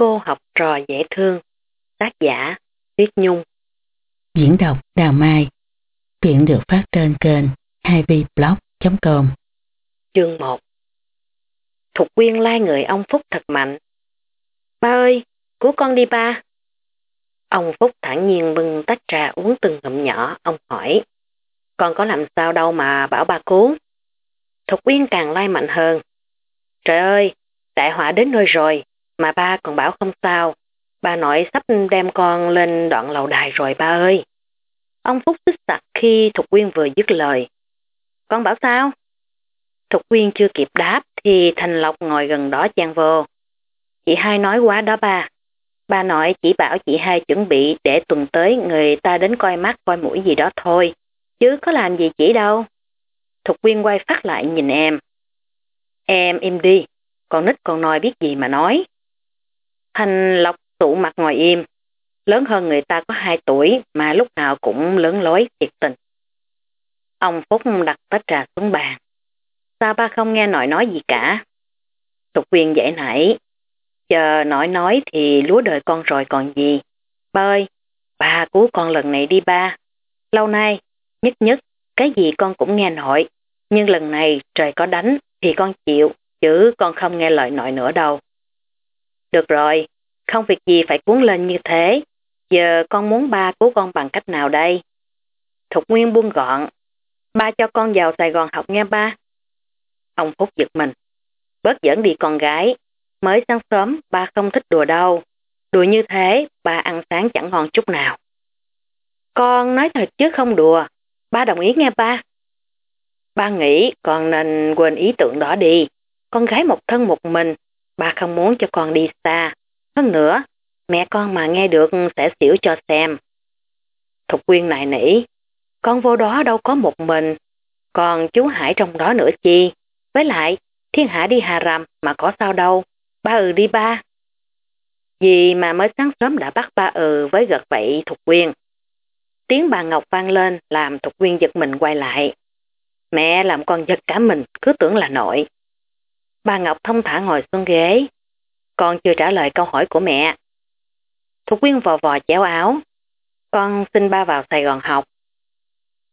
cô học trò dễ thương. Tác giả Tuyết Nhung Diễn đọc Đào Mai Chuyện được phát trên kênh 2vblog.com Chương 1 Thục quyên lai người ông Phúc thật mạnh. Ba ơi, cứu con đi ba. Ông Phúc thản nhiên bưng tách trà uống từng ngụm nhỏ, ông hỏi. Con có làm sao đâu mà bảo ba cứu. Thục quyên càng lai mạnh hơn. Trời ơi, đại họa đến nơi rồi, mà ba còn bảo không sao. Ba nội sắp đem con lên đoạn lầu đài rồi ba ơi. Ông Phúc xích sặc khi Thục Quyên vừa dứt lời. Con bảo sao? Thục Quyên chưa kịp đáp thì Thành Lộc ngồi gần đó chan vô. Chị hai nói quá đó ba. Ba nội chỉ bảo chị hai chuẩn bị để tuần tới người ta đến coi mắt coi mũi gì đó thôi. Chứ có làm gì chỉ đâu. Thục Quyên quay phát lại nhìn em. Em im đi, con nít con nói biết gì mà nói. Thanh Lộc tủ mặt ngồi im. Lớn hơn người ta có 2 tuổi mà lúc nào cũng lớn lối thiệt tình. Ông Phúc đặt tách trà xuống bàn. Sao ba không nghe nội nói gì cả? Thục quyền dễ nảy. Chờ nội nói thì lúa đời con rồi còn gì. Ba ơi, ba cứu con lần này đi ba. Lâu nay, nhất nhất, cái gì con cũng nghe nội. Nhưng lần này trời có đánh thì con chịu, chứ con không nghe lời nội nữa đâu. Được rồi, không việc gì phải cuốn lên như thế. Giờ con muốn ba cứu con bằng cách nào đây? Thục Nguyên buông gọn. Ba cho con vào Sài Gòn học nghe ba. Ông Phúc giật mình. Bớt dẫn đi con gái. Mới sáng sớm ba không thích đùa đâu. Đùa như thế ba ăn sáng chẳng ngon chút nào. Con nói thật chứ không đùa. Ba đồng ý nghe ba. Ba nghĩ con nên quên ý tưởng đó đi. Con gái một thân một mình. Ba không muốn cho con đi xa. Hơn nữa, mẹ con mà nghe được sẽ xỉu cho xem. Thục quyên này nỉ, con vô đó đâu có một mình, còn chú Hải trong đó nữa chi. Với lại, thiên hạ đi hà rằm mà có sao đâu, ba ừ đi ba. Gì mà mới sáng sớm đã bắt ba ừ với gật vậy Thục Quyên. Tiếng bà Ngọc vang lên làm Thục Quyên giật mình quay lại. Mẹ làm con giật cả mình, cứ tưởng là nội. Bà Ngọc thông thả ngồi xuống ghế, con chưa trả lời câu hỏi của mẹ. Thục Quyên vò vò chéo áo. Con xin ba vào Sài Gòn học.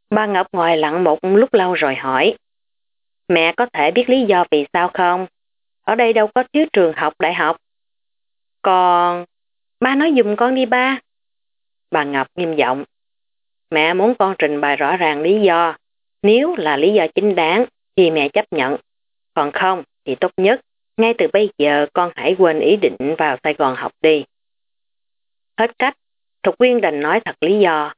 Ba Ngọc ngồi lặng một lúc lâu rồi hỏi. Mẹ có thể biết lý do vì sao không? Ở đây đâu có thiếu trường học đại học. Còn... Ba nói dùm con đi ba. Bà Ngọc nghiêm giọng. Mẹ muốn con trình bày rõ ràng lý do. Nếu là lý do chính đáng thì mẹ chấp nhận. Còn không thì tốt nhất ngay từ bây giờ con hãy quên ý định vào Sài Gòn học đi. Hết cách, Thục Quyên đành nói thật lý do.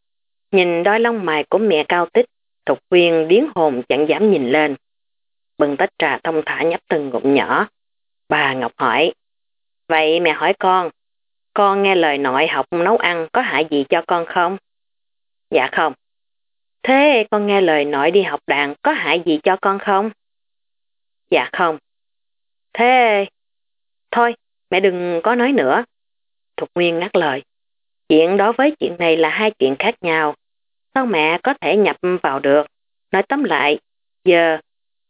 Nhìn đôi lông mày của mẹ cao tích, Thục Quyên điến hồn chẳng dám nhìn lên. Bừng tách trà thông thả nhấp từng ngụm nhỏ. Bà Ngọc hỏi, Vậy mẹ hỏi con, con nghe lời nội học nấu ăn có hại gì cho con không? Dạ không. Thế con nghe lời nội đi học đàn có hại gì cho con không? Dạ không. Thế... Thôi, mẹ đừng có nói nữa. Thục Nguyên ngắt lời. Chuyện đó với chuyện này là hai chuyện khác nhau. Sao mẹ có thể nhập vào được? Nói tóm lại, giờ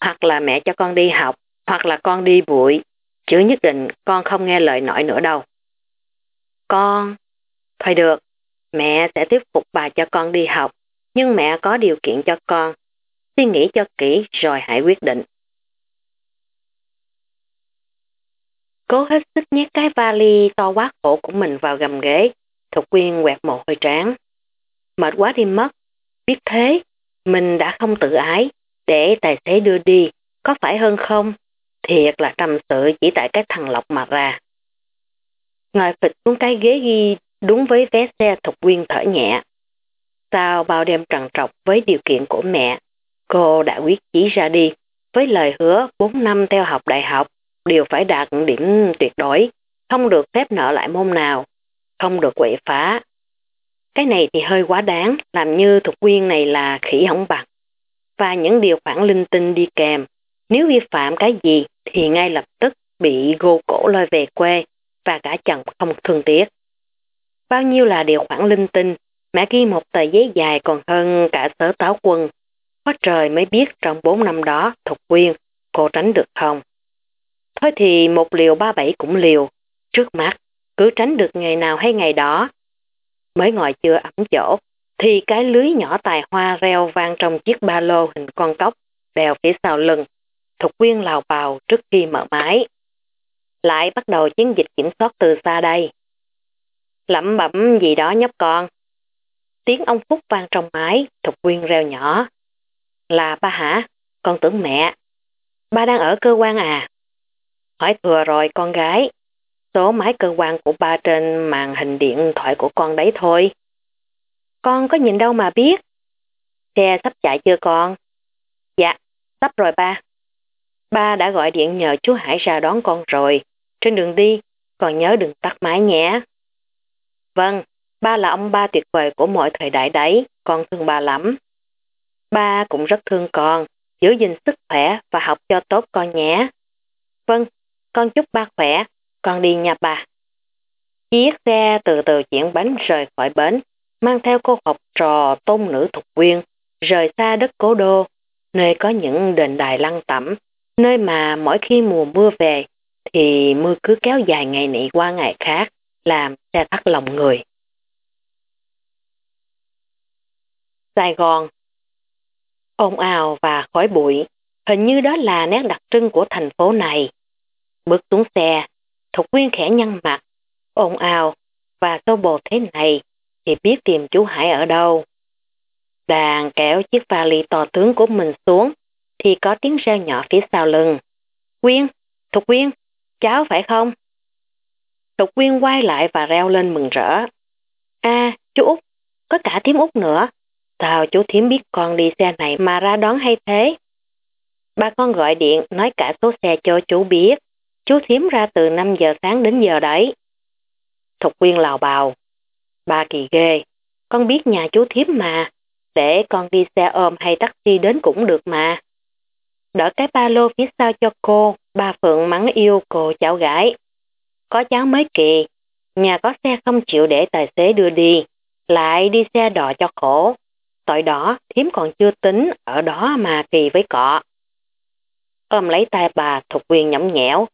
hoặc là mẹ cho con đi học, hoặc là con đi bụi. Chứ nhất định con không nghe lời nội nữa đâu. Con... Thôi được, mẹ sẽ tiếp phục bà cho con đi học, nhưng mẹ có điều kiện cho con. Suy nghĩ cho kỹ rồi hãy quyết định. Cố hết sức nhét cái vali to quá khổ của mình vào gầm ghế. Thục quyên quẹt một hơi tráng. Mệt quá đi mất. Biết thế, mình đã không tự ái. Để tài xế đưa đi, có phải hơn không? Thiệt là trầm sự chỉ tại cái thằng lọc mà ra. Ngồi phịch xuống cái ghế ghi đúng với vé xe Thục quyên thở nhẹ. Sau bao đêm trằn trọc với điều kiện của mẹ, cô đã quyết chí ra đi với lời hứa 4 năm theo học đại học đều phải đạt điểm tuyệt đối, không được phép nợ lại môn nào, không được quậy phá. Cái này thì hơi quá đáng, làm như thuộc quyên này là khỉ hỏng bằng. Và những điều khoản linh tinh đi kèm, nếu vi phạm cái gì thì ngay lập tức bị gô cổ lôi về quê và cả chồng không thương tiếc. Bao nhiêu là điều khoản linh tinh, mẹ ghi một tờ giấy dài còn hơn cả sở táo quân. Có trời mới biết trong 4 năm đó thuộc Quyên cô tránh được không. Thôi thì một liều ba bảy cũng liều. Trước mắt, cứ tránh được ngày nào hay ngày đó. Mới ngồi chưa ẩm chỗ, thì cái lưới nhỏ tài hoa reo vang trong chiếc ba lô hình con cốc, đèo phía sau lưng. Thục quyên lào bào trước khi mở máy. Lại bắt đầu chiến dịch kiểm soát từ xa đây. Lẩm bẩm gì đó nhóc con. Tiếng ông Phúc vang trong máy, Thục quyên reo nhỏ. Là ba hả? Con tưởng mẹ. Ba đang ở cơ quan à? Hỏi thừa rồi con gái. Số máy cơ quan của ba trên màn hình điện thoại của con đấy thôi. Con có nhìn đâu mà biết. Xe sắp chạy chưa con? Dạ, sắp rồi ba. Ba đã gọi điện nhờ chú Hải ra đón con rồi. Trên đường đi, con nhớ đừng tắt máy nhé. Vâng, ba là ông ba tuyệt vời của mọi thời đại đấy, con thương ba lắm. Ba cũng rất thương con, giữ gìn sức khỏe và học cho tốt con nhé. Vâng, con chúc ba khỏe, con đi nhà bà. Chiếc xe từ từ chuyển bánh rời khỏi bến, mang theo cô học trò tôn nữ thục quyên, rời xa đất cố đô, nơi có những đền đài lăng tẩm, nơi mà mỗi khi mùa mưa về thì mưa cứ kéo dài ngày này qua ngày khác, làm xe thắt lòng người. Sài Gòn ồn ào và khói bụi, hình như đó là nét đặc trưng của thành phố này. Bước xuống xe, Thục Quyên khẽ nhăn mặt, ồn ào và sâu bồ thế này thì biết tìm chú Hải ở đâu. Đàn kéo chiếc vali to tướng của mình xuống thì có tiếng reo nhỏ phía sau lưng. Quyên, Thục Quyên, cháu phải không? Thục Quyên quay lại và reo lên mừng rỡ. a chú Út, có cả thím Út nữa. Sao chú thím biết con đi xe này mà ra đón hay thế? Ba con gọi điện nói cả số xe cho chú biết. Chú thím ra từ 5 giờ sáng đến giờ đấy. Thục Quyên lào bào. Ba kỳ ghê, con biết nhà chú thím mà. Để con đi xe ôm hay taxi đến cũng được mà. Đỡ cái ba lô phía sau cho cô, ba Phượng mắng yêu cô cháu gái. Có cháu mới kỳ, nhà có xe không chịu để tài xế đưa đi, lại đi xe đò cho khổ. Tội đó, thiếm còn chưa tính, ở đó mà kỳ với cọ. Ôm lấy tay bà, Thục Quyền nhõng nhẽo.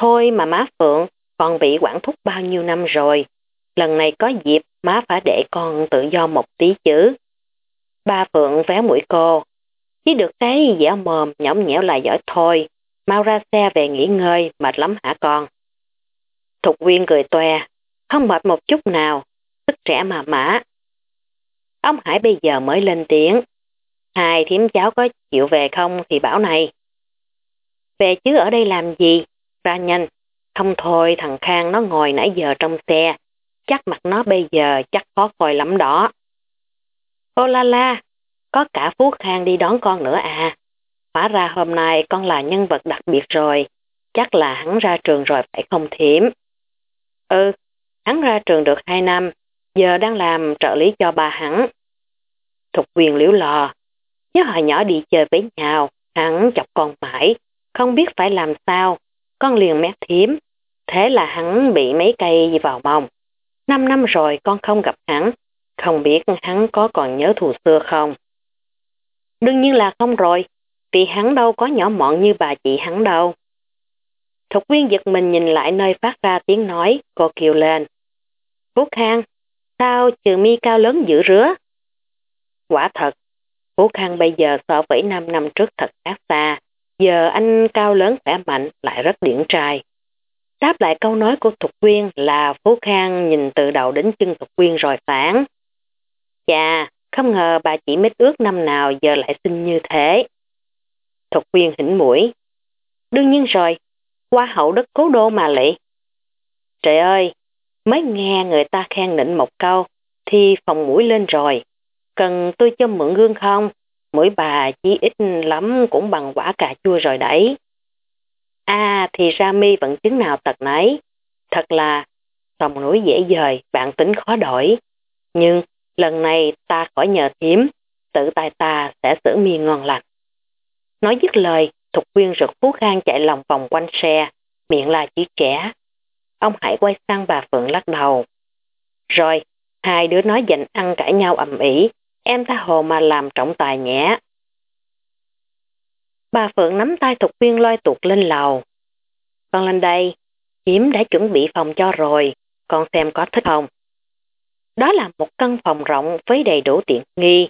Thôi mà má Phượng, con bị quản thúc bao nhiêu năm rồi. Lần này có dịp, má phải để con tự do một tí chứ. Ba Phượng véo mũi cô. Chỉ được cái dẻo mồm, nhõng nhẽo là giỏi thôi. Mau ra xe về nghỉ ngơi, mệt lắm hả con? Thục Quyên cười toe, không mệt một chút nào, sức trẻ mà mã. Ông Hải bây giờ mới lên tiếng. Hai thím cháu có chịu về không thì bảo này. Về chứ ở đây làm gì? Ra nhanh. Không thôi thằng Khang nó ngồi nãy giờ trong xe. Chắc mặt nó bây giờ chắc khó coi lắm đó. Ô la la, có cả Phú Khang đi đón con nữa à. Hóa ra hôm nay con là nhân vật đặc biệt rồi. Chắc là hắn ra trường rồi phải không thiểm. Ừ, hắn ra trường được 2 năm, giờ đang làm trợ lý cho bà hắn. Thục quyền liễu lò, nhớ hồi nhỏ đi chơi với nhau, hắn chọc con mãi, không biết phải làm sao, con liền mét thiếm, thế là hắn bị mấy cây vào mông. Năm năm rồi con không gặp hắn, không biết hắn có còn nhớ thù xưa không. Đương nhiên là không rồi, vì hắn đâu có nhỏ mọn như bà chị hắn đâu. Thục viên giật mình nhìn lại nơi phát ra tiếng nói, cô kêu lên. Phú Khang, sao trừ mi cao lớn dữ rứa? Quả thật, Phú Khang bây giờ so với 5 năm trước thật khác xa. Giờ anh cao lớn khỏe mạnh lại rất điển trai. Đáp lại câu nói của Thục Quyên là Phú Khang nhìn từ đầu đến chân Thục Quyên rồi phản. Chà, không ngờ bà chỉ mít ước năm nào giờ lại xinh như thế. Thục Quyên hỉnh mũi. Đương nhiên rồi, qua hậu đất cố đô mà lị. Trời ơi, mới nghe người ta khen nịnh một câu, thì phòng mũi lên rồi. Cần tôi cho mượn gương không? Mỗi bà chỉ ít lắm cũng bằng quả cà chua rồi đấy. À thì ra mi vẫn chứng nào tật nấy. Thật là sòng núi dễ dời, bạn tính khó đổi. Nhưng lần này ta khỏi nhờ thiếm, tự tay ta sẽ xử mi ngon lành. Nói dứt lời, Thục Quyên rực Phú Khang chạy lòng vòng quanh xe, miệng là chỉ trẻ. Ông hãy quay sang bà Phượng lắc đầu. Rồi, hai đứa nói dành ăn cãi nhau ầm ĩ, em tha hồ mà làm trọng tài nhé. Bà Phượng nắm tay Thục Quyên loi tuột lên lầu. Con lên đây, Diễm đã chuẩn bị phòng cho rồi, con xem có thích không? Đó là một căn phòng rộng với đầy đủ tiện nghi,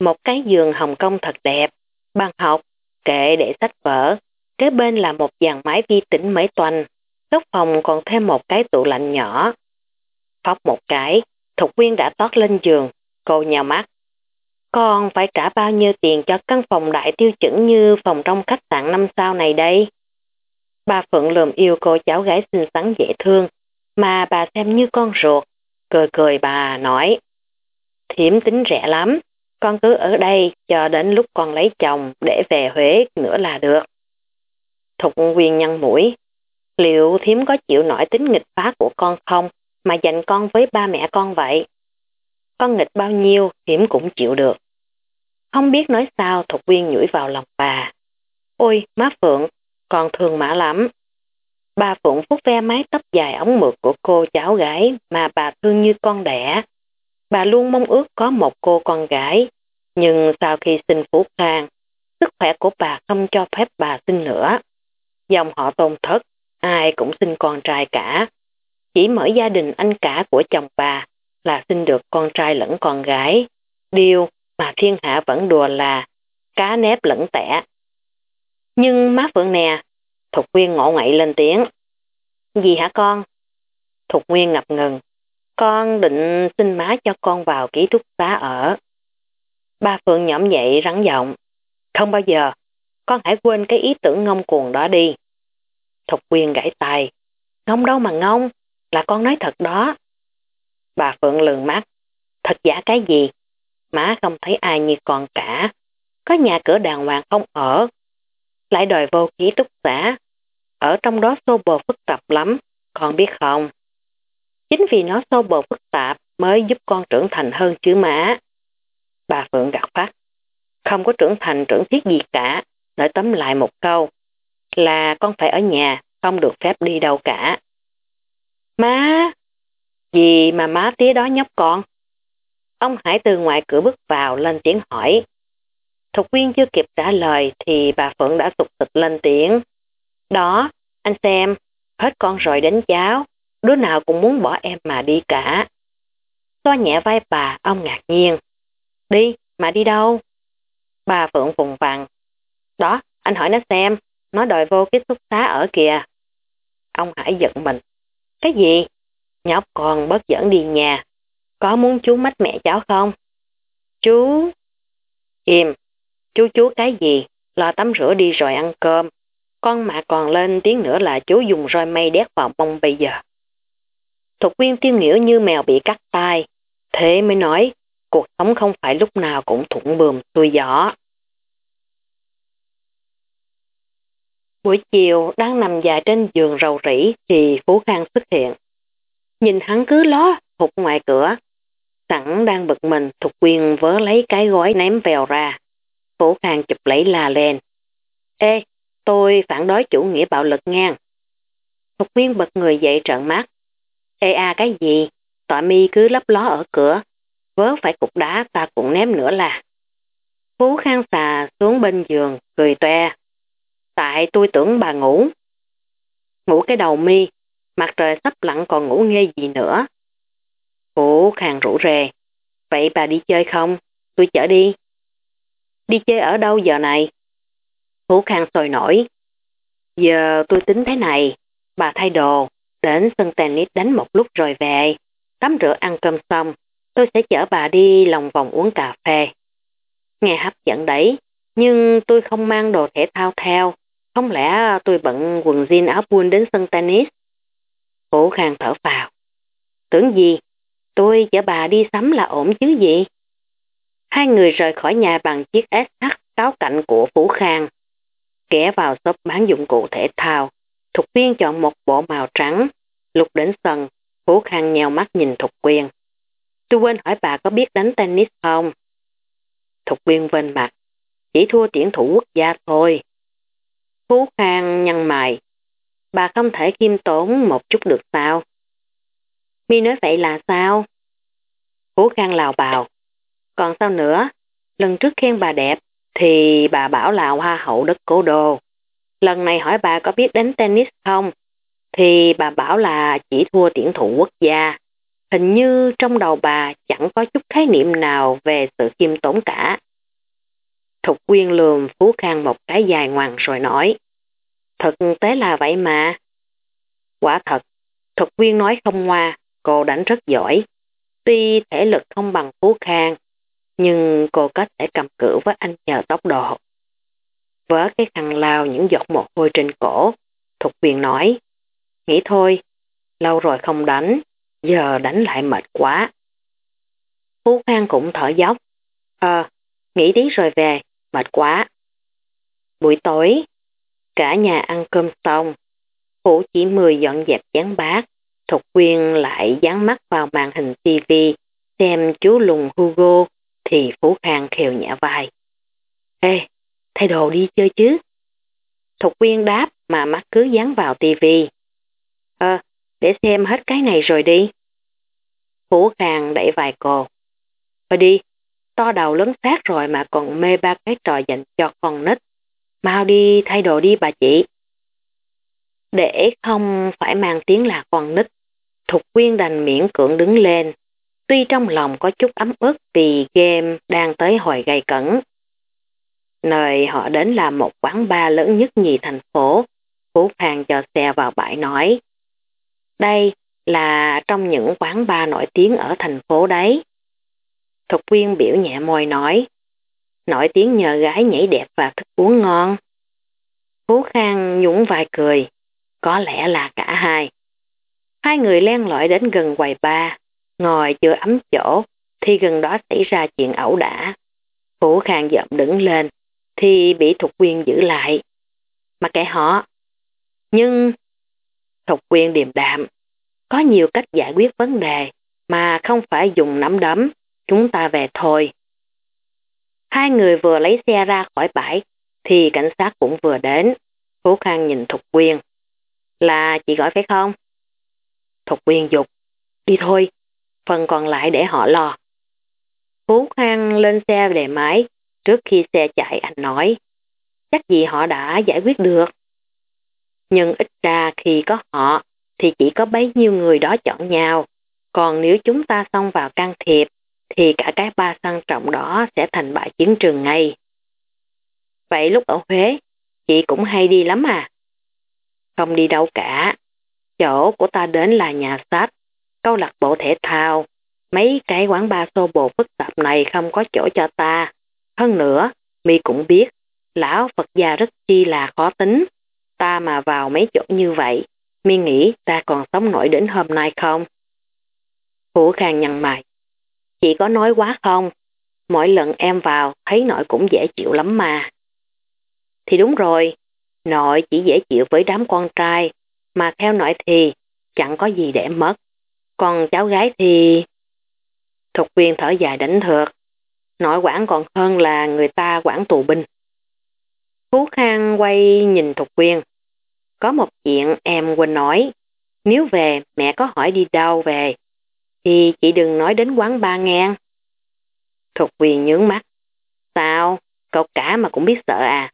một cái giường Hồng Kông thật đẹp, bàn học, kệ để sách vở, kế bên là một dàn máy vi tính mấy toanh, góc phòng còn thêm một cái tủ lạnh nhỏ. Phóc một cái, Thục Quyên đã tót lên giường, cô nhào mắt. Con phải trả bao nhiêu tiền cho căn phòng đại tiêu chuẩn như phòng trong khách sạn năm sao này đây? Bà Phượng lườm yêu cô cháu gái xinh xắn dễ thương, mà bà xem như con ruột. Cười cười bà nói, thiểm tính rẻ lắm, con cứ ở đây cho đến lúc con lấy chồng để về Huế nữa là được. Thục quyền nhăn mũi, liệu thiếm có chịu nổi tính nghịch phá của con không mà dành con với ba mẹ con vậy? Con nghịch bao nhiêu thiếm cũng chịu được. Không biết nói sao Thục Quyên nhủi vào lòng bà. Ôi, má Phượng, còn thương mã lắm. Bà Phượng phút ve mái tóc dài ống mượt của cô cháu gái mà bà thương như con đẻ. Bà luôn mong ước có một cô con gái, nhưng sau khi sinh Phú Khang, sức khỏe của bà không cho phép bà sinh nữa. Dòng họ tôn thất, ai cũng sinh con trai cả. Chỉ mỗi gia đình anh cả của chồng bà là sinh được con trai lẫn con gái. Điều mà thiên hạ vẫn đùa là cá nếp lẫn tẻ. Nhưng má Phượng nè, Thục Nguyên ngộ ngậy lên tiếng. Gì hả con? Thục Nguyên ngập ngừng. Con định xin má cho con vào ký túc xá ở. Ba Phượng nhõm dậy rắn giọng. Không bao giờ, con hãy quên cái ý tưởng ngông cuồng đó đi. Thục Nguyên gãy tay. Ngông đâu mà ngông, là con nói thật đó. Bà Phượng lường mắt. Thật giả cái gì? Má không thấy ai như con cả. Có nhà cửa đàng hoàng không ở. Lại đòi vô ký túc xá. Ở trong đó xô bồ phức tạp lắm, con biết không? Chính vì nó xô bồ phức tạp mới giúp con trưởng thành hơn chứ má. Bà Phượng gạt phát. Không có trưởng thành trưởng thiết gì cả, nói tấm lại một câu. Là con phải ở nhà, không được phép đi đâu cả. Má! Gì mà má tía đó nhóc con? Ông Hải từ ngoài cửa bước vào lên tiếng hỏi. Thục viên chưa kịp trả lời thì bà Phượng đã sụt sịch lên tiếng. Đó, anh xem, hết con rồi đến cháu, đứa nào cũng muốn bỏ em mà đi cả. Xoa nhẹ vai bà, ông ngạc nhiên. Đi, mà đi đâu? Bà Phượng vùng vằng. Đó, anh hỏi nó xem, nó đòi vô cái xúc xá ở kìa. Ông Hải giận mình. Cái gì? Nhóc còn bớt dẫn đi nhà. Có muốn chú mách mẹ cháu không? Chú... Im, chú chú cái gì? Lo tắm rửa đi rồi ăn cơm. Con mà còn lên tiếng nữa là chú dùng roi mây đét vào mông bây giờ. Thục viên tiêu nghĩa như mèo bị cắt tai. Thế mới nói, cuộc sống không phải lúc nào cũng thuận bườm xuôi gió. Buổi chiều đang nằm dài trên giường rầu rỉ thì Phú Khang xuất hiện. Nhìn hắn cứ ló hụt ngoài cửa. Sẵn đang bực mình Thục Quyên vớ lấy cái gói ném vèo ra. Phú Khang chụp lấy la lên. Ê, tôi phản đối chủ nghĩa bạo lực ngang. Thục Quyên bật người dậy trợn mắt. Ê à cái gì? Tọa mi cứ lấp ló ở cửa. Vớ phải cục đá ta cũng ném nữa là. Phú Khang xà xuống bên giường, cười toe. Tại tôi tưởng bà ngủ. Ngủ cái đầu mi, mặt trời sắp lặn còn ngủ nghe gì nữa. Phú Khang rủ rề. Vậy bà đi chơi không? Tôi chở đi. Đi chơi ở đâu giờ này? Phú Khang sôi nổi. Giờ tôi tính thế này, bà thay đồ, đến sân tennis đánh một lúc rồi về, tắm rửa ăn cơm xong, tôi sẽ chở bà đi lòng vòng uống cà phê. Nghe hấp dẫn đấy, nhưng tôi không mang đồ thể thao theo, không lẽ tôi bận quần jean áo buôn đến sân tennis? Cổ Khang thở vào. Tưởng gì? Tôi chở bà đi sắm là ổn chứ gì? Hai người rời khỏi nhà bằng chiếc SH cáo cạnh của Phú Khang. Ghé vào shop bán dụng cụ thể thao. Thục Quyên chọn một bộ màu trắng. Lục đến sân, Phú Khang nhèo mắt nhìn Thục Quyên. Tôi quên hỏi bà có biết đánh tennis không? Thục Quyên vên mặt. Chỉ thua tuyển thủ quốc gia thôi. Phú Khang nhăn mày. Bà không thể khiêm tốn một chút được sao? Mi nói vậy là sao? Phú Khang lào bào. Còn sao nữa? Lần trước khen bà đẹp thì bà bảo là hoa hậu đất cổ đô. Lần này hỏi bà có biết đánh tennis không? thì bà bảo là chỉ thua tiễn thủ quốc gia. Hình như trong đầu bà chẳng có chút khái niệm nào về sự khiêm tốn cả. Thục quyên lườm Phú Khang một cái dài ngoằng rồi nói. Thực tế là vậy mà. Quả thật, Thục quyên nói không ngoa, cô đánh rất giỏi. Tuy thể lực không bằng Phú Khang, nhưng cô có thể cầm cự với anh nhờ tốc độ. Vớ cái khăn lao những giọt mồ hôi trên cổ, Thục Quyền nói. Nghĩ thôi, lâu rồi không đánh, giờ đánh lại mệt quá. Phú Khang cũng thở dốc. Ờ, nghỉ tí rồi về, mệt quá. Buổi tối, cả nhà ăn cơm xong, Phú chỉ mười dọn dẹp chén bát, Thục Quyên lại dán mắt vào màn hình TV xem chú lùng Hugo thì Phú Khang khều nhẹ vai. Ê, thay đồ đi chơi chứ. Thục Quyên đáp mà mắt cứ dán vào TV. Ờ, để xem hết cái này rồi đi. Phú Khang đẩy vài cô. Thôi đi, to đầu lớn xác rồi mà còn mê ba cái trò dành cho con nít. Mau đi thay đồ đi bà chị. Để không phải mang tiếng là con nít, Thục Quyên đành miễn cưỡng đứng lên. Tuy trong lòng có chút ấm ức vì game đang tới hồi gây cẩn. Nơi họ đến là một quán bar lớn nhất nhì thành phố. Phú Khang cho xe vào bãi nói. Đây là trong những quán bar nổi tiếng ở thành phố đấy. Thục Quyên biểu nhẹ môi nói, nổi tiếng nhờ gái nhảy đẹp và thức uống ngon. Phú Khang nhũng vai cười, có lẽ là cả hai. Hai người len lỏi đến gần quầy ba, ngồi chưa ấm chỗ, thì gần đó xảy ra chuyện ẩu đả. Phú Khang dậm đứng lên, thì bị Thục Quyên giữ lại. Mà kệ họ. Nhưng Thục Quyên điềm đạm, có nhiều cách giải quyết vấn đề mà không phải dùng nắm đấm, chúng ta về thôi. Hai người vừa lấy xe ra khỏi bãi thì cảnh sát cũng vừa đến. Phú Khang nhìn Thục Quyên. Là chị gọi phải không? Thục Quyên dục. Đi thôi, phần còn lại để họ lo. Phú Khang lên xe để máy, trước khi xe chạy anh nói. Chắc gì họ đã giải quyết được. Nhưng ít ra khi có họ thì chỉ có bấy nhiêu người đó chọn nhau. Còn nếu chúng ta xông vào can thiệp, thì cả cái ba sang trọng đó sẽ thành bại chiến trường ngay. Vậy lúc ở Huế, chị cũng hay đi lắm à? Không đi đâu cả. Chỗ của ta đến là nhà sách, câu lạc bộ thể thao. Mấy cái quán bar xô bồ phức tạp này không có chỗ cho ta. Hơn nữa, mi cũng biết, lão Phật gia rất chi là khó tính. Ta mà vào mấy chỗ như vậy, mi nghĩ ta còn sống nổi đến hôm nay không? Hữu Khang nhăn mày. Chị có nói quá không? Mỗi lần em vào thấy nội cũng dễ chịu lắm mà. Thì đúng rồi, nội chỉ dễ chịu với đám con trai, mà theo nội thì chẳng có gì để mất. Còn cháu gái thì... Thục viên thở dài đánh thược. Nội quản còn hơn là người ta quản tù binh. Phú Khang quay nhìn Thục viên. Có một chuyện em quên nói. Nếu về mẹ có hỏi đi đâu về thì chị đừng nói đến quán ba ngang. Thục quyền nhướng mắt. Sao? Cậu cả mà cũng biết sợ à?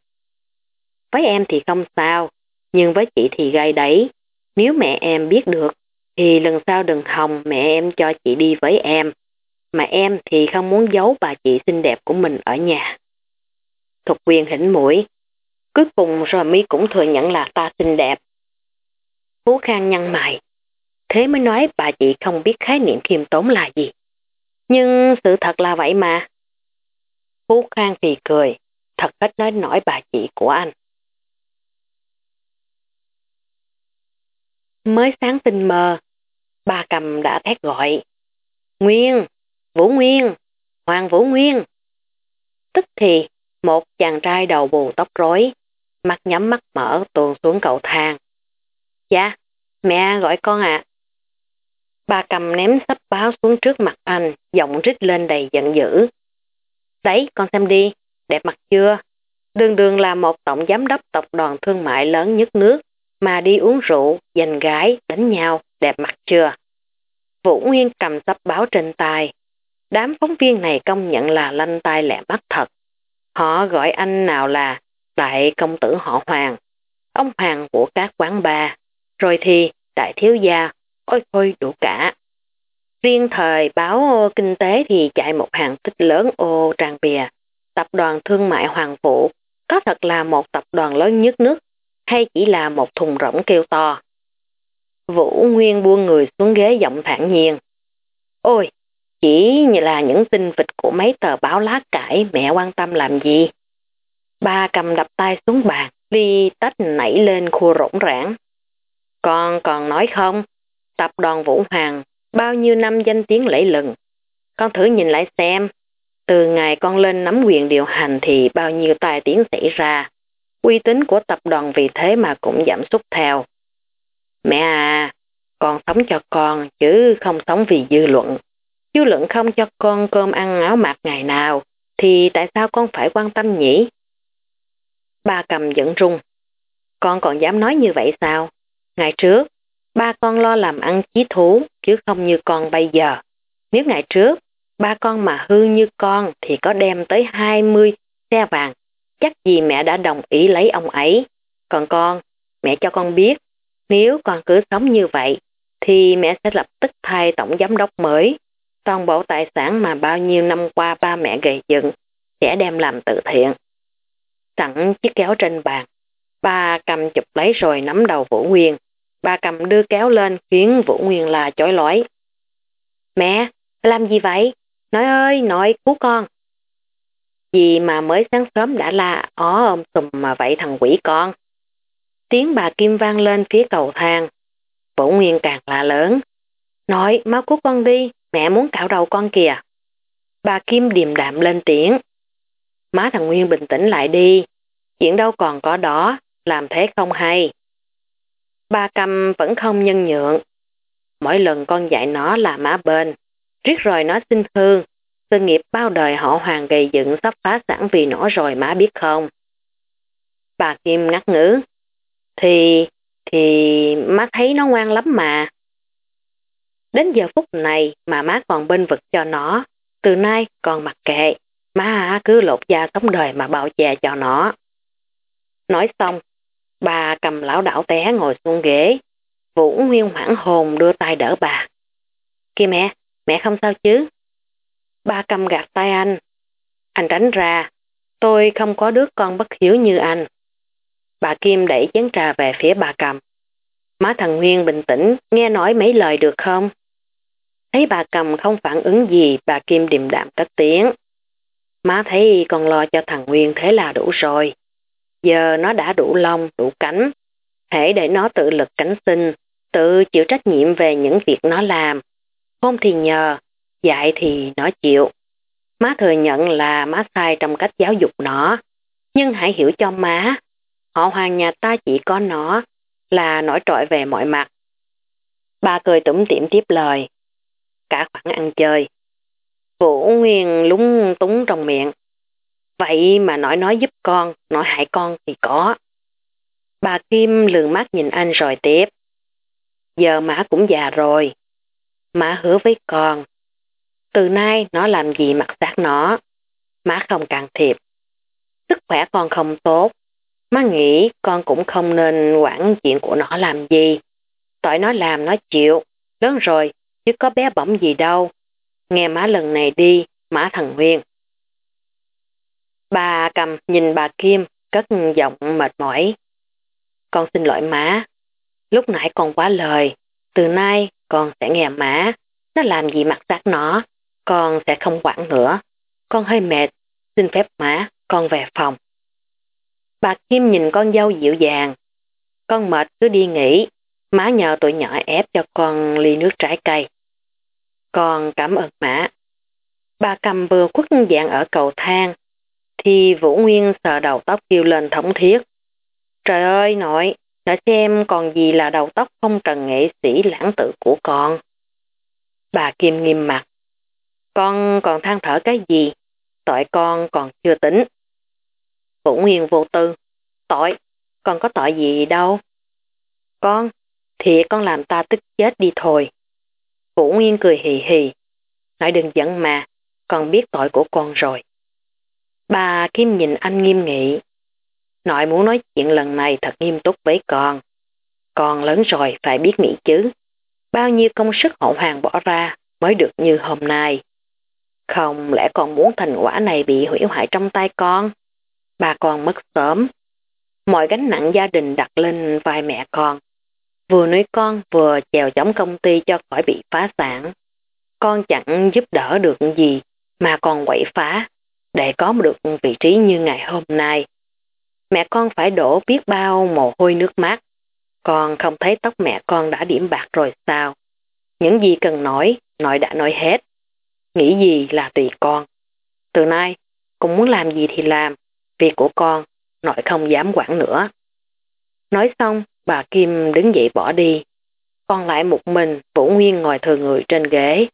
Với em thì không sao, nhưng với chị thì gai đấy. Nếu mẹ em biết được, thì lần sau đừng hòng mẹ em cho chị đi với em. Mà em thì không muốn giấu bà chị xinh đẹp của mình ở nhà. Thục quyền hỉnh mũi. Cuối cùng rồi mi cũng thừa nhận là ta xinh đẹp. Phú Khang nhăn mày. Thế mới nói bà chị không biết khái niệm khiêm tốn là gì. Nhưng sự thật là vậy mà. Phú Khang thì cười, thật hết nói nổi bà chị của anh. Mới sáng tinh mơ, bà cầm đã thét gọi. Nguyên, Vũ Nguyên, Hoàng Vũ Nguyên. Tức thì, một chàng trai đầu bù tóc rối, mắt nhắm mắt mở tuồn xuống cầu thang. Dạ, mẹ gọi con ạ. Bà cầm ném sắp báo xuống trước mặt anh, giọng rít lên đầy giận dữ. Đấy, con xem đi, đẹp mặt chưa? Đường đường là một tổng giám đốc tập đoàn thương mại lớn nhất nước, mà đi uống rượu, giành gái, đánh nhau, đẹp mặt chưa? Vũ Nguyên cầm tập báo trên tay. Đám phóng viên này công nhận là lanh tay lẹ mắt thật. Họ gọi anh nào là đại công tử họ Hoàng, ông Hoàng của các quán bar, rồi thì đại thiếu gia, ôi khôi đủ cả. Riêng thời báo kinh tế thì chạy một hàng tích lớn ô trang bìa. Tập đoàn thương mại Hoàng Vũ có thật là một tập đoàn lớn nhất nước hay chỉ là một thùng rỗng kêu to. Vũ Nguyên buông người xuống ghế giọng thản nhiên. Ôi, chỉ như là những tin vịt của mấy tờ báo lá cải mẹ quan tâm làm gì? Ba cầm đập tay xuống bàn, ly tách nảy lên khua rỗng rãng. Con còn nói không? Tập đoàn Vũ Hoàng, bao nhiêu năm danh tiếng lẫy lừng. Con thử nhìn lại xem, từ ngày con lên nắm quyền điều hành thì bao nhiêu tài tiếng xảy ra. Uy tín của tập đoàn vì thế mà cũng giảm sút theo. Mẹ à, con sống cho con chứ không sống vì dư luận. Dư luận không cho con cơm ăn áo mặc ngày nào, thì tại sao con phải quan tâm nhỉ? Ba cầm giận rung. Con còn dám nói như vậy sao? Ngày trước, ba con lo làm ăn chí thú, chứ không như con bây giờ. Nếu ngày trước, ba con mà hư như con thì có đem tới 20 xe vàng, chắc gì mẹ đã đồng ý lấy ông ấy. Còn con, mẹ cho con biết, nếu con cứ sống như vậy, thì mẹ sẽ lập tức thay tổng giám đốc mới. Toàn bộ tài sản mà bao nhiêu năm qua ba mẹ gây dựng sẽ đem làm từ thiện. Sẵn chiếc kéo trên bàn, ba cầm chụp lấy rồi nắm đầu Vũ Nguyên. Ba cầm đưa kéo lên khiến Vũ Nguyên là chói lói. Mẹ, làm gì vậy? Nói ơi, nội cứu con. Gì mà mới sáng sớm đã la ó ôm sùm mà vậy thằng quỷ con. Tiếng bà Kim vang lên phía cầu thang. Vũ Nguyên càng là lớn. Nói, máu cứu con đi, mẹ muốn cạo đầu con kìa. Bà Kim điềm đạm lên tiếng. Má thằng Nguyên bình tĩnh lại đi. Chuyện đâu còn có đó, làm thế không hay. Ba cầm vẫn không nhân nhượng. Mỗi lần con dạy nó là má bên. Riết rồi nó xin thương. Sự nghiệp bao đời họ hoàng gây dựng sắp phá sản vì nó rồi má biết không. Bà Kim ngắt ngữ. Thì, thì má thấy nó ngoan lắm mà. Đến giờ phút này mà má còn bên vực cho nó. Từ nay còn mặc kệ. Má cứ lột da sống đời mà bảo chè cho nó. Nói xong, bà cầm lão đảo té ngồi xuống ghế. Vũ Nguyên hoảng hồn đưa tay đỡ bà. Kìa mẹ, mẹ không sao chứ? Ba cầm gạt tay anh. Anh tránh ra. Tôi không có đứa con bất hiếu như anh. Bà Kim đẩy chén trà về phía bà cầm. Má thằng Nguyên bình tĩnh, nghe nói mấy lời được không? Thấy bà cầm không phản ứng gì, bà Kim điềm đạm cất tiếng. Má thấy con lo cho thằng Nguyên thế là đủ rồi. Giờ nó đã đủ lông, đủ cánh. Hãy để nó tự lực cánh sinh, tự chịu trách nhiệm về những việc nó làm. Không thì nhờ, dạy thì nó chịu. Má thừa nhận là má sai trong cách giáo dục nó. Nhưng hãy hiểu cho má, họ hoàng nhà ta chỉ có nó, là nổi trội về mọi mặt. Ba cười tủm tỉm tiếp lời. Cả khoảng ăn chơi. Vũ Nguyên lúng túng trong miệng. Vậy mà nói nói giúp con, nói hại con thì có. Bà Kim lường mắt nhìn anh rồi tiếp. Giờ má cũng già rồi. Má hứa với con. Từ nay nó làm gì mặc xác nó. Má không can thiệp. Sức khỏe con không tốt. Má nghĩ con cũng không nên quản chuyện của nó làm gì. Tội nó làm nó chịu. Lớn rồi, chứ có bé bỏng gì đâu. Nghe má lần này đi, má thằng Nguyên. Bà cầm nhìn bà Kim, cất giọng mệt mỏi. Con xin lỗi má. Lúc nãy con quá lời. Từ nay con sẽ nghe má. Nó làm gì mặc xác nó. Con sẽ không quản nữa. Con hơi mệt. Xin phép má, con về phòng. Bà Kim nhìn con dâu dịu dàng. Con mệt cứ đi nghỉ. Má nhờ tụi nhỏ ép cho con ly nước trái cây. Con cảm ơn má. Bà cầm vừa quất dạng ở cầu thang, thì Vũ Nguyên sờ đầu tóc kêu lên thống thiết. Trời ơi nội, đã xem còn gì là đầu tóc không trần nghệ sĩ lãng tự của con. Bà Kim nghiêm mặt. Con còn than thở cái gì? Tội con còn chưa tính. Vũ Nguyên vô tư. Tội? Con có tội gì đâu? Con? Thì con làm ta tức chết đi thôi. Vũ Nguyên cười hì hì. Nói đừng giận mà, con biết tội của con rồi. Bà Kim nhìn anh nghiêm nghị. Nội muốn nói chuyện lần này thật nghiêm túc với con. con lớn rồi phải biết nghĩ chứ. Bao nhiêu công sức hậu hoàng bỏ ra mới được như hôm nay. Không lẽ con muốn thành quả này bị hủy hoại trong tay con? Bà con mất sớm. Mọi gánh nặng gia đình đặt lên vai mẹ con. Vừa nuôi con vừa chèo chống công ty cho khỏi bị phá sản. Con chẳng giúp đỡ được gì mà còn quậy phá để có được vị trí như ngày hôm nay. Mẹ con phải đổ biết bao mồ hôi nước mắt. Con không thấy tóc mẹ con đã điểm bạc rồi sao? Những gì cần nói, nội đã nói hết. Nghĩ gì là tùy con. Từ nay, con muốn làm gì thì làm. Việc của con, nội không dám quản nữa. Nói xong, bà Kim đứng dậy bỏ đi. Còn lại một mình, Vũ Nguyên ngồi thừa người trên ghế.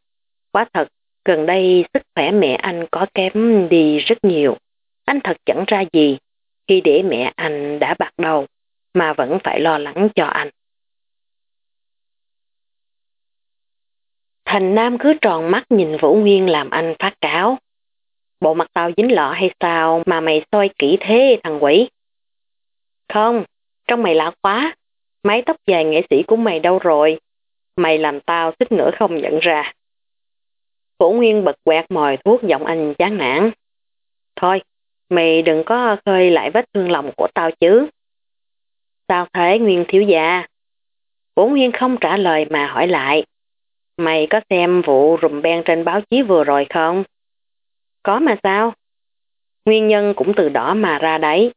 Quá thật, gần đây sức khỏe mẹ anh có kém đi rất nhiều. Anh thật chẳng ra gì khi để mẹ anh đã bạc đầu mà vẫn phải lo lắng cho anh. Thành Nam cứ tròn mắt nhìn Vũ Nguyên làm anh phát cáo. Bộ mặt tao dính lọ hay sao mà mày soi kỹ thế thằng quỷ? Không, trong mày lạ quá. Mái tóc dài nghệ sĩ của mày đâu rồi? Mày làm tao xích nữa không nhận ra. Vũ Nguyên bật quẹt mòi thuốc giọng anh chán nản. Thôi, mày đừng có khơi lại vết thương lòng của tao chứ. Sao thế Nguyên thiếu gia? Vũ Nguyên không trả lời mà hỏi lại. Mày có xem vụ rùm ben trên báo chí vừa rồi không? Có mà sao? Nguyên nhân cũng từ đó mà ra đấy.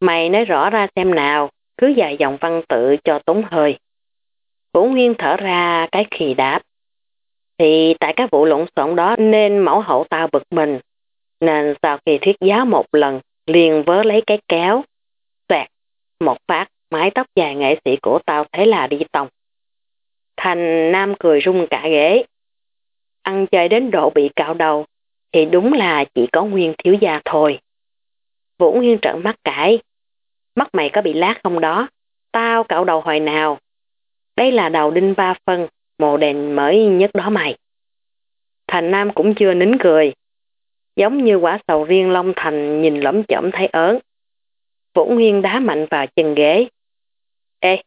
Mày nói rõ ra xem nào, cứ dài dòng văn tự cho tốn hơi. Vũ Nguyên thở ra cái khì đáp. Thì tại các vụ lộn xộn đó nên mẫu hậu tao bực mình. Nên sau khi thuyết giáo một lần, liền vớ lấy cái kéo, xoẹt, một phát, mái tóc dài nghệ sĩ của tao thế là đi tòng. Thành Nam cười rung cả ghế. Ăn chơi đến độ bị cạo đầu, thì đúng là chỉ có Nguyên thiếu gia thôi. Vũ Nguyên trợn mắt cãi. Mắt mày có bị lát không đó? Tao cạo đầu hồi nào? Đây là đầu đinh ba phân, mồ đèn mới nhất đó mày. Thành Nam cũng chưa nín cười. Giống như quả sầu riêng Long Thành nhìn lõm chẩm thấy ớn. Vũ Nguyên đá mạnh vào chân ghế. Ê,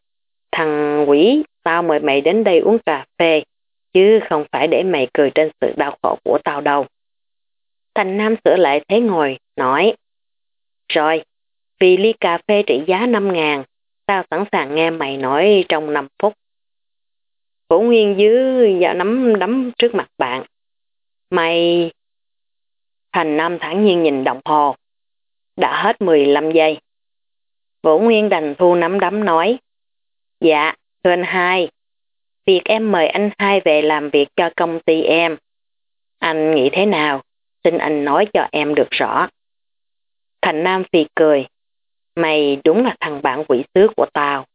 thằng quỷ, tao mời mày đến đây uống cà phê, chứ không phải để mày cười trên sự đau khổ của tao đâu. Thành Nam sửa lại thế ngồi, nói. Rồi, vì ly cà phê trị giá 5 ngàn, tao sẵn sàng nghe mày nói trong 5 phút. Vũ Nguyên dưới dạo nắm đấm trước mặt bạn. Mày... Thành Nam thản nhiên nhìn đồng hồ. Đã hết 15 giây. Vũ Nguyên đành thu nắm đấm nói. Dạ, thưa anh hai. Việc em mời anh hai về làm việc cho công ty em. Anh nghĩ thế nào? Xin anh nói cho em được rõ. Thành Nam Phi cười. Mày đúng là thằng bạn quỷ sứ của tao.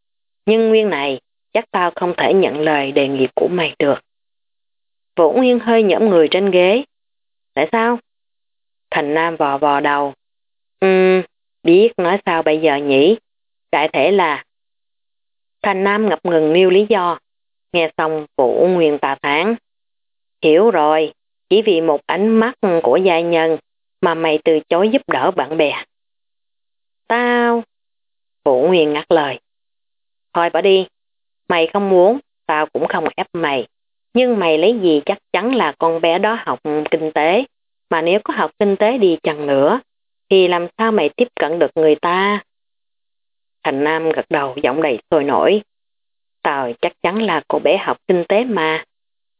Nhưng Nguyên này, chắc tao không thể nhận lời đề nghị của mày được. Vũ Nguyên hơi nhẫm người trên ghế. Tại sao? Thành Nam vò vò đầu. Ừm, biết nói sao bây giờ nhỉ? Đại thể là Thành Nam ngập ngừng nêu lý do. Nghe xong Vũ Nguyên tà tháng. Hiểu rồi, chỉ vì một ánh mắt của gia nhân mà mày từ chối giúp đỡ bạn bè. Tao... Vũ Nguyên ngắt lời. Thôi bỏ đi, mày không muốn, tao cũng không ép mày. Nhưng mày lấy gì chắc chắn là con bé đó học kinh tế, mà nếu có học kinh tế đi chăng nữa, thì làm sao mày tiếp cận được người ta? Thành Nam gật đầu giọng đầy sôi nổi. Tao chắc chắn là cô bé học kinh tế mà.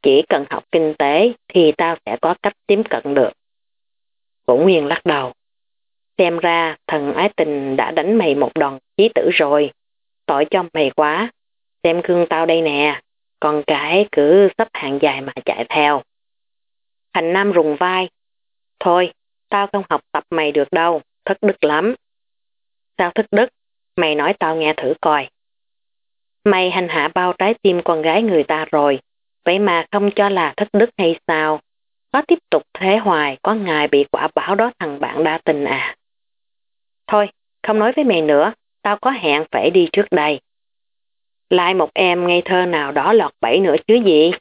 Chỉ cần học kinh tế thì tao sẽ có cách tiếp cận được. Vũ Nguyên lắc đầu. Xem ra thần ái tình đã đánh mày một đòn chí tử rồi. Tội cho mày quá. Xem gương tao đây nè. Còn cái cứ sắp hàng dài mà chạy theo. Thành Nam rùng vai. Thôi, tao không học tập mày được đâu. Thất đức lắm. Sao thất đức? Mày nói tao nghe thử coi. Mày hành hạ bao trái tim con gái người ta rồi. Vậy mà không cho là thất đức hay sao? Có tiếp tục thế hoài, có ngài bị quả báo đó thằng bạn đa tình à. Thôi, không nói với mày nữa, tao có hẹn phải đi trước đây. Lại một em ngây thơ nào đó lọt bẫy nữa chứ gì?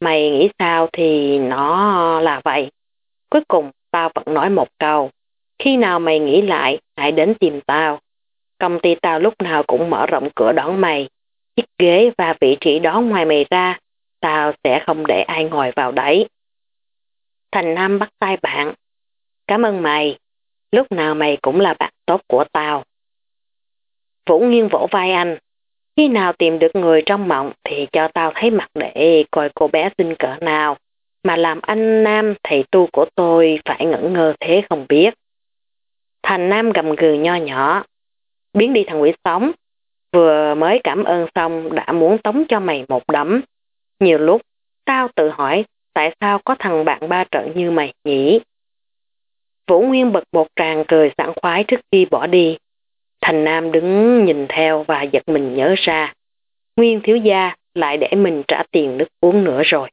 Mày nghĩ sao thì nó là vậy. Cuối cùng tao vẫn nói một câu. Khi nào mày nghĩ lại, hãy đến tìm tao. Công ty tao lúc nào cũng mở rộng cửa đón mày. Chiếc ghế và vị trí đó ngoài mày ra, tao sẽ không để ai ngồi vào đấy. Thành Nam bắt tay bạn. Cảm ơn mày. Lúc nào mày cũng là bạn tốt của tao. Vũ Nghiên vỗ vai anh. Khi nào tìm được người trong mộng thì cho tao thấy mặt để coi cô bé xinh cỡ nào. Mà làm anh Nam thầy tu của tôi phải ngẩn ngơ thế không biết. Thành Nam gầm gừ nho nhỏ. Biến đi thằng quỷ sống. Vừa mới cảm ơn xong đã muốn tống cho mày một đấm. Nhiều lúc, tao tự hỏi tại sao có thằng bạn ba trận như mày nhỉ? Vũ Nguyên bật bột tràn cười sảng khoái trước khi bỏ đi. Thành Nam đứng nhìn theo và giật mình nhớ ra. Nguyên thiếu gia lại để mình trả tiền nước uống nữa rồi.